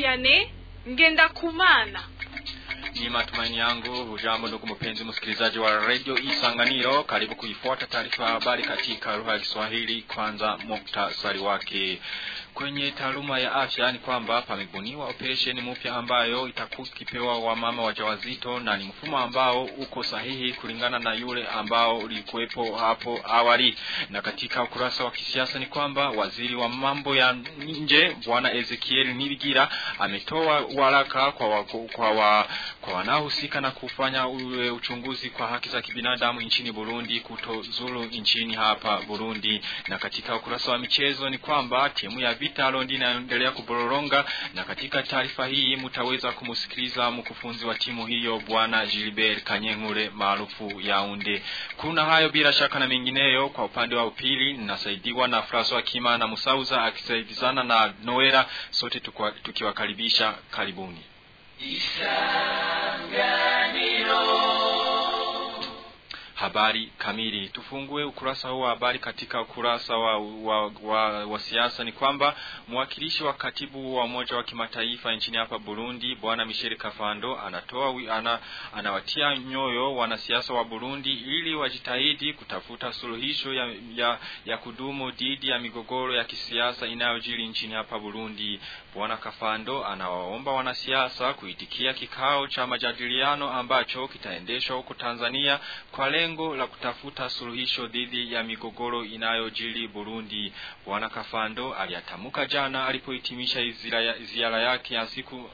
Vianney ngenda kumana. Ni matumaini yangu hujambo ndugu mpenzi msikilizaji wa redio Isanganiro. Karibu kuifuata taarifa ya habari katika lugha ya Kiswahili. Kwanza muktasari wake kwenye taaluma ya afya ni kwamba pamebuniwa operesheni mpya ambayo itakuwa ikipewa wamama wajawazito na ni mfumo ambao uko sahihi kulingana na yule ambao ulikuwepo hapo awali. Na katika ukurasa wa kisiasa ni kwamba waziri wa mambo ya nje bwana Ezekiel Nibigira ametoa waraka kwa wa, kwa wa, kwa wanaohusika na kufanya ule uchunguzi kwa haki za kibinadamu nchini Burundi kutozuru nchini hapa Burundi. Na katika ukurasa wa michezo ni kwamba timu ya Vitalo ndi inaendelea na katika taarifa hii mtaweza kumsikiliza mkufunzi wa timu hiyo bwana Gilbert Kanyengure maarufu Yaunde. Kuna hayo bila shaka na mengineyo kwa upande wa upili nasaidiwa na Francois Kima na Musauza akisaidizana na Noera sote tukiwakaribisha karibuni. Habari kamili. Tufungue ukurasa huu wa habari katika ukurasa wa, wa, wa, wa siasa ni kwamba mwakilishi wa katibu wa Umoja wa Kimataifa nchini hapa Burundi bwana Michel Kafando anatoa ana, anawatia nyoyo wanasiasa wa Burundi ili wajitahidi kutafuta suluhisho ya, ya, ya kudumu dhidi ya migogoro ya kisiasa inayojiri nchini hapa Burundi. Bwana Kafando anawaomba wanasiasa kuitikia kikao cha majadiliano ambacho kitaendeshwa huko Tanzania kwa lengo la kutafuta suluhisho dhidi ya migogoro inayojiri Burundi. Bwana Kafando aliyatamka jana alipohitimisha ziara yake ya siku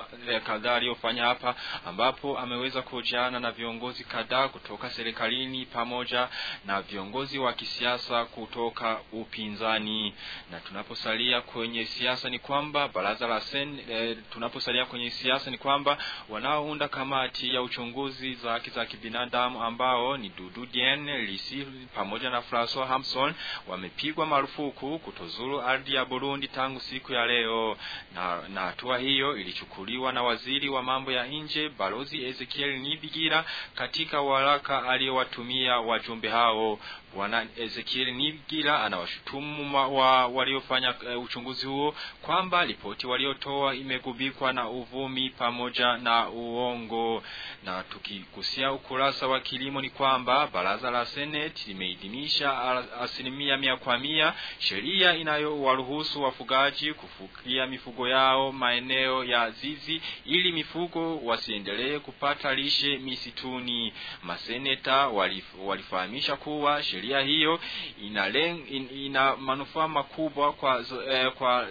kadhaa aliyofanya hapa, ambapo ameweza kuhojiana na viongozi kadhaa kutoka serikalini pamoja na viongozi wa kisiasa kutoka upinzani. Na tunaposalia kwenye siasa ni kwamba baraza la sen, eh, tunaposalia kwenye siasa ni kwamba wanaounda kamati ya uchunguzi za haki za kibinadamu ambao ni Dudu Diene Lisi pamoja na Francois Hamson wamepigwa marufuku kutozuru ardhi ya Burundi tangu siku ya leo, na na hatua hiyo ilichukuliwa na waziri wa mambo ya nje Balozi Ezekiel Nibigira katika waraka aliyowatumia wajumbe hao. Bwana Ezekiel Nigira anawashutumu wa waliofanya uh, uchunguzi huo kwamba ripoti waliotoa imegubikwa na uvumi pamoja na uongo. Na tukigusia ukurasa wa kilimo ni kwamba baraza la Seneti limeidhinisha asilimia mia kwa mia sheria inayowaruhusu wafugaji kufukia mifugo yao maeneo ya zizi ili mifugo wasiendelee kupata lishe misituni. Maseneta walif, walifahamisha kuwa sheria hiyo ina, in, ina manufaa makubwa kwa, eh, kwa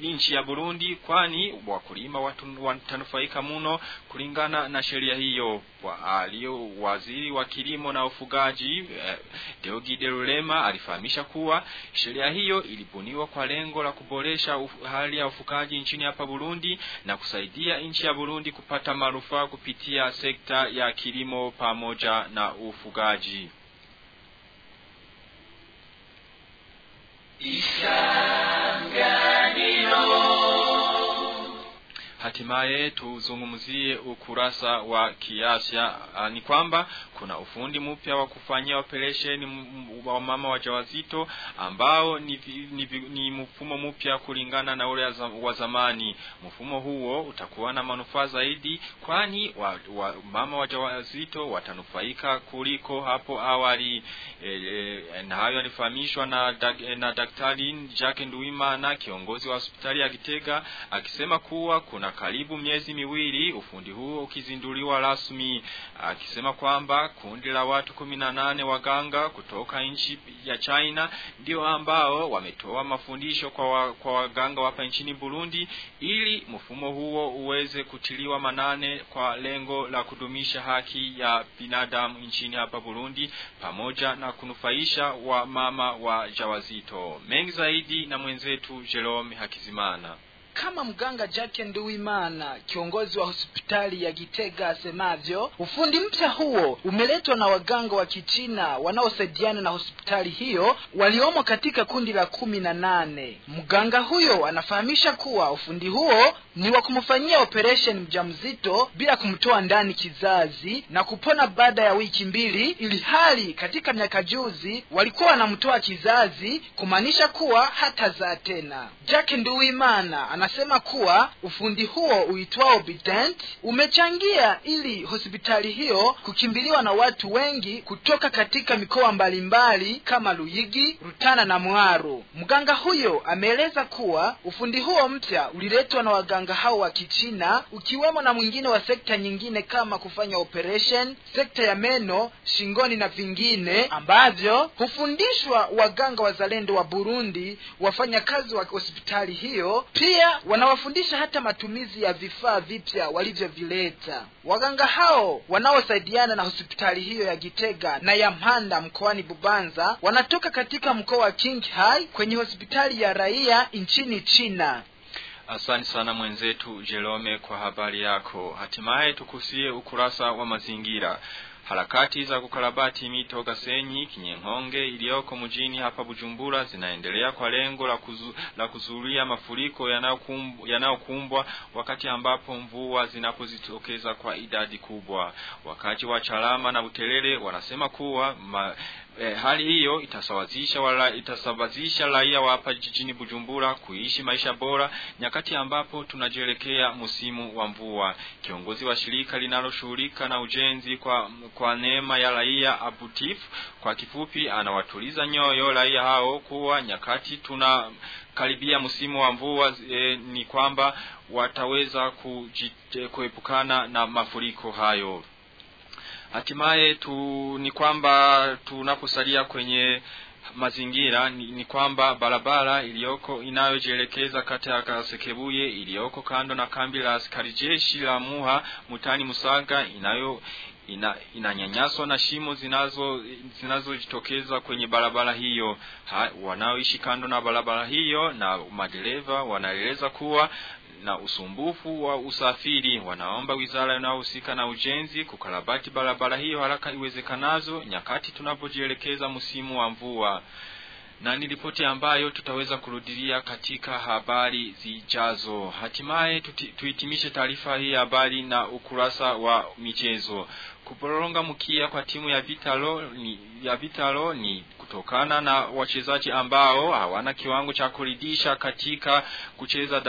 nchi ya Burundi kwani wakulima watanufaika mno kulingana na sheria hiyo. Alio waziri wa kilimo na ufugaji eh, Deogide Rulema alifahamisha kuwa sheria hiyo ilibuniwa kwa lengo la kuboresha hali ya ufugaji nchini hapa Burundi na kusaidia nchi ya Burundi kupata manufaa kupitia sekta ya kilimo pamoja na ufugaji. Isa. Hatimaye tuzungumzie ukurasa wa kiafya. Ni kwamba kuna ufundi mpya wa kufanyia operesheni wa mama wajawazito ambao ni, ni, ni mfumo mpya kulingana na ule wa zamani. Mfumo huo utakuwa na manufaa zaidi, kwani wa, wa, mama wajawazito watanufaika kuliko hapo awali. E, e, na hayo alifahamishwa na, na Daktari Jacques Nduimana, kiongozi wa hospitali ya Gitega, akisema kuwa kuna karibu miezi miwili ufundi huo ukizinduliwa rasmi, akisema kwamba kundi la watu kumi na nane waganga kutoka nchi ya China ndio ambao wametoa mafundisho kwa, wa, kwa waganga hapa nchini Burundi ili mfumo huo uweze kutiliwa manane kwa lengo la kudumisha haki ya binadamu nchini hapa Burundi pamoja na kunufaisha wa mama wa jawazito. Mengi zaidi na mwenzetu Jerome Hakizimana. Kama mganga Jacke Nduwimana, kiongozi wa hospitali ya Gitega, asemavyo, ufundi mpya huo umeletwa na waganga wa Kichina wanaosaidiana na hospitali hiyo waliomo katika kundi la kumi na nane. Mganga huyo anafahamisha kuwa ufundi huo ni wa kumfanyia operation mjamzito bila kumtoa ndani kizazi na kupona baada ya wiki mbili ili hali katika miaka juzi walikuwa wanamtoa kizazi kumaanisha kuwa hata hatazaa tena. Jack nduwimana anasema kuwa ufundi huo uitwao bitent umechangia ili hospitali hiyo kukimbiliwa na watu wengi kutoka katika mikoa mbalimbali kama luyigi rutana na mwaro mganga huyo ameeleza kuwa ufundi huo mpya uliletwa na waganga hao wa kichina ukiwemo na mwingine wa sekta nyingine kama kufanya operation sekta ya meno shingoni na vingine ambavyo hufundishwa waganga wazalendo wa burundi wafanyakazi wa hospitali hiyo pia wanawafundisha hata matumizi ya vifaa vipya walivyovileta. Waganga hao wanaosaidiana na hospitali hiyo ya gitega na ya mhanda mkoani bubanza wanatoka katika mkoa wa kinghai kwenye hospitali ya raia nchini china Asante sana mwenzetu Jerome kwa habari yako. Hatimaye tukusie ukurasa wa mazingira. Harakati za kukarabati mito Gasenyi, Kinyenhonge iliyoko mjini hapa Bujumbura zinaendelea kwa lengo la, kuzu, la kuzuria mafuriko yanayokumbwa yanayokumbwa wakati ambapo mvua zinapozitokeza kwa idadi kubwa. Wakaji wa Chalama na Utelele wanasema kuwa ma, E, hali hiyo itasawazisha wala, itasababisha raia wa hapa jijini Bujumbura kuishi maisha bora nyakati ambapo tunajielekea msimu wa mvua. Kiongozi wa shirika linaloshughulika na ujenzi kwa kwa neema ya raia Abutif kwa kifupi, anawatuliza nyoyo raia hao kuwa nyakati tuna karibia msimu wa mvua e, ni kwamba wataweza kuepukana na mafuriko hayo. Hatimaye tu ni kwamba tunaposalia kwenye mazingira ni, ni kwamba barabara iliyoko inayojielekeza kati ya Kasekebuye iliyoko kando na kambi la askari jeshi la Muha mutani Musaga inayo ina inanyanyaswa na shimo zinazo zinazojitokeza kwenye barabara hiyo. Ha, wanaoishi kando na barabara hiyo na madereva wanaeleza kuwa na usumbufu wa usafiri. Wanaomba wizara inayohusika na ujenzi kukarabati barabara hiyo haraka iwezekanazo nyakati tunapojielekeza msimu wa mvua. Na ni ripoti ambayo tutaweza kurudilia katika habari zijazo. Hatimaye tuhitimishe taarifa hii habari na ukurasa wa michezo. Kuporonga mkia kwa timu ya Vitalo ni, ya Vitalo ni kutokana na wachezaji ambao hawana kiwango cha kuridhisha katika kucheza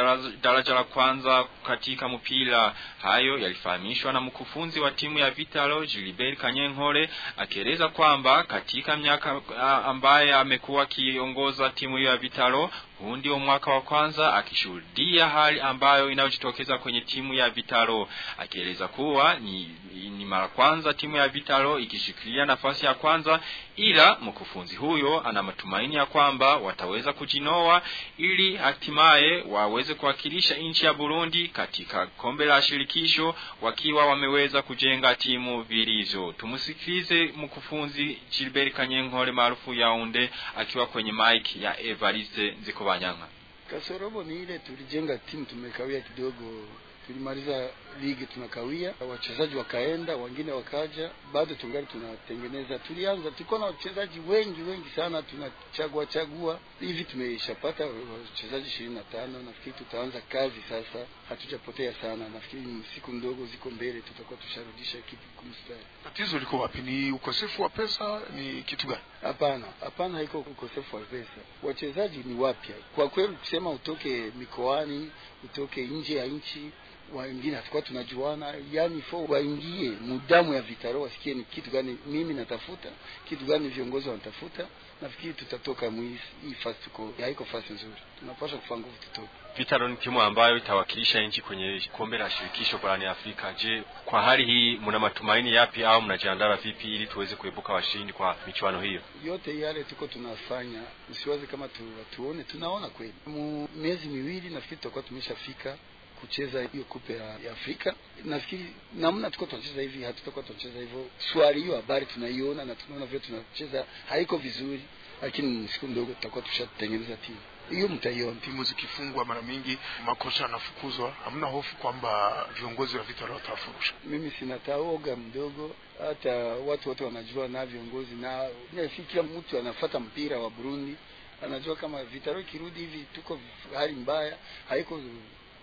daraja, la kwanza katika mpira. Hayo yalifahamishwa na mkufunzi wa timu ya Vitalo Gilbert Kanyenkore akieleza kwamba katika miaka ambaye amekuwa akiongoza timu hiyo ya Vitalo huu ndio mwaka wa kwanza akishuhudia hali ambayo inayojitokeza kwenye timu ya Vitalo, akieleza kuwa ni, ni mara kwanza timu ya Vitalo ikishikilia nafasi ya kwanza, ila mkufunzi huyo ana matumaini ya kwamba wataweza kujinoa ili hatimaye waweze kuwakilisha nchi ya Burundi katika kombe la shirikisho wakiwa wameweza kujenga timu vilivyo. Tumusikilize mkufunzi Gilbert Kanyenkore maarufu Yaunde akiwa kwenye mic ya Evariste Nziko Banyanga. Kasorobo ni ile tulijenga timu, tumekawia kidogo, tulimaliza ligi tunakawia, wachezaji wakaenda, wengine wakaja, bado tungali tunatengeneza. Tulianza tulikuwa na wachezaji wengi wengi sana, tunachagua chagua hivi, tumeshapata wachezaji ishirini na tano. Nafikiri tutaanza kazi sasa, hatujapotea sana. Nafikiri siku ndogo ziko mbele, tutakuwa tusharudisha kitu kumstari. Tatizo liko wapi? Ni ukosefu wa pesa? Ni kitu gani? Hapana, hapana, haiko ukosefu wa pesa. Wachezaji ni wapya kwa kweli, kusema utoke mikoani, utoke nje ya nchi wengine hatukuwa tunajuana, yani fo waingie mudamu ya Vitaro, wasikie ni kitu gani mimi natafuta, kitu gani viongozi wanatafuta. Nafikiri tutatoka mwisi hii fasi, tuko haiko fasi nzuri, tunapaswa kufa nguvu tutoke. Vitaro ni timu ambayo itawakilisha nchi kwenye kombe la shirikisho barani Afrika. Je, kwa hali hii mna matumaini yapi au mnajiandaa vipi ili tuweze kuepuka washindi kwa michuano hiyo? Yote yale tuko tunafanya, usiwaze kama tu, tuone, tunaona kweli miezi miwili nafikiri tutakuwa tumeshafika kucheza hiyo kupe ya, Afrika. Nafikiri namna tuko tunacheza hivi, hatutakuwa tunacheza hivyo. Swali hiyo habari tunaiona na tunaona vile tunacheza haiko vizuri, lakini siku ndogo tutakuwa tushatengeneza timu hiyo, mtaiona. Timu zikifungwa mara mingi, makocha anafukuzwa. Hamna hofu kwamba viongozi wa Vitaro watawafurusha? Mimi sina taoga mdogo, hata watu wote wanajua na viongozi na si kila mtu anafata mpira wa Burundi anajua kama Vitaro ikirudi hivi tuko hali mbaya, haiko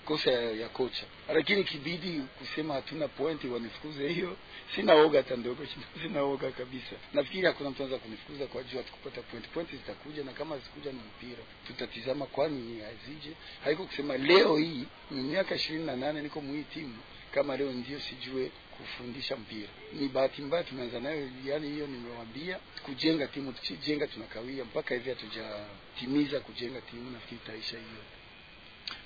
kosa ya, ya kocha, lakini kibidi kusema hatuna pointi wanifukuze, hiyo sina oga hata ndogo, sina oga kabisa. Nafikiri hakuna mtu anaweza kunifukuza kwa juu atakupata pointi. Pointi zitakuja, na kama zikuja ni mpira, tutatizama kwani azije. Haiko kusema leo hii ni miaka ishirini na nane niko muhii timu kama leo ndio sijue kufundisha mpira. Ni bahati mbaya tumeanza nayo, yani hiyo nimewambia, kujenga timu tukijenga tunakawia, mpaka hivi hatujatimiza kujenga timu, nafikiri itaisha hiyo.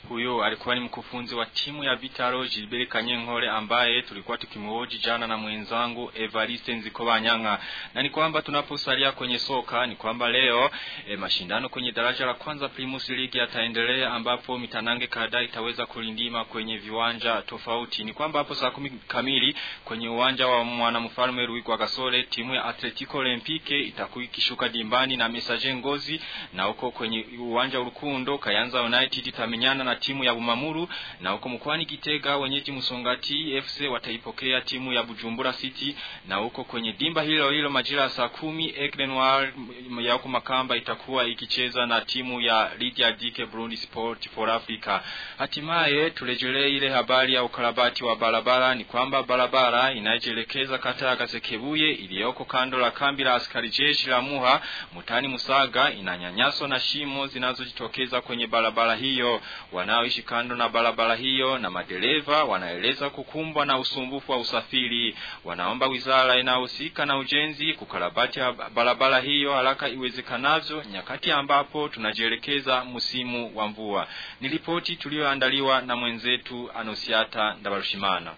Huyo alikuwa ni mkufunzi wa timu ya Vitaro Gilbert Kanyenkore ambaye tulikuwa tukimhoji jana na mwenzangu Evariste Nzikobanyanga. Na ni kwamba tunaposalia kwenye soka ni kwamba leo e, mashindano kwenye daraja la kwanza Primus League yataendelea ambapo mitanange kadhaa itaweza kulindima kwenye viwanja tofauti. Ni kwamba hapo saa kumi kamili kwenye uwanja wa mwanamfalme Ruigwa Kasole timu ya Atletico Olympique itakuwa ikishuka dimbani na Messager Ngozi na huko kwenye uwanja Urukundo Kayanza United itamenyana na timu ya Bumamuru na huko mkoani Kitega wenyeji Musongati FC wataipokea timu ya Bujumbura City na huko kwenye dimba hilo hilo majira saa kumi Aigle Noir ya huko Makamba itakuwa ikicheza na timu ya Lydia Dike Burundi Sport for Africa. Hatimaye turejelee ile habari ya ukarabati wa barabara ni kwamba barabara inayojelekeza kata ya Gasekebuye iliyoko kando la kambi la askari jeshi la Muha mutani Musaga inanyanyaswa na shimo zinazojitokeza kwenye barabara hiyo wanaoishi kando na barabara hiyo na madereva wanaeleza kukumbwa na usumbufu wa usafiri. Wanaomba wizara inayohusika na ujenzi kukarabati barabara hiyo haraka iwezekanavyo, nyakati ambapo tunajielekeza msimu wa mvua. Ni ripoti tuliyoandaliwa na mwenzetu Anosiata Ndabarushimana.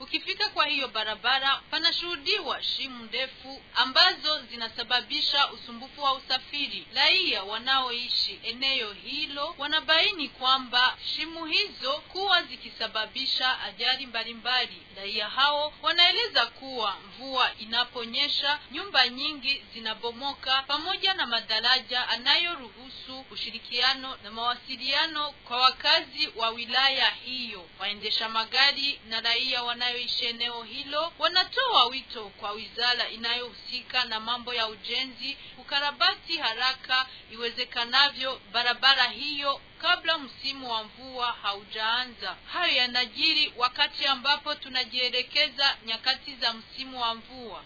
Ukifika kwa hiyo barabara panashuhudiwa shimu ndefu ambazo zinasababisha usumbufu wa usafiri. Raia wanaoishi eneo hilo wanabaini kwamba shimu hizo kuwa zikisababisha ajali mbalimbali. Raia hao wanaeleza kuwa mvua inaponyesha nyumba nyingi zinabomoka pamoja na madaraja anayoruhusu ushirikiano na mawasiliano kwa wakazi wa wilaya hiyo. Waendesha magari na raia wana wanayoishi eneo hilo wanatoa wito kwa wizara inayohusika na mambo ya ujenzi kukarabati haraka iwezekanavyo barabara hiyo kabla msimu wa mvua haujaanza. Hayo yanajiri wakati ambapo tunajielekeza nyakati za msimu wa mvua.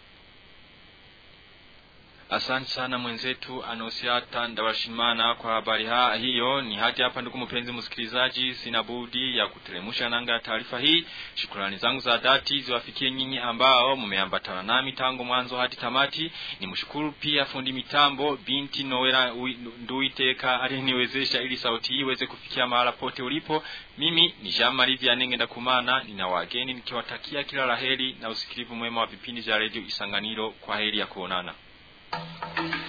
Asante sana mwenzetu Anosiata Ndawashimana kwa habari ha, hiyo. Ni hadi hapa ndugu mpenzi msikilizaji, sina budi ya kuteremsha nanga ya taarifa hii. Shukrani zangu za dhati ziwafikie nyinyi ambao mmeambatana nami tangu mwanzo hadi tamati. Nimshukuru pia fundi mitambo binti Noela Nduiteka aliyeniwezesha ili sauti hii iweze kufikia mahala pote ulipo. Mimi ni Jean Marie Vianenge Ndakumana, nina wageni nikiwatakia kila la heri na usikilivu mwema wa vipindi vya redio Isanganiro. Kwa heri ya kuonana. Thank you.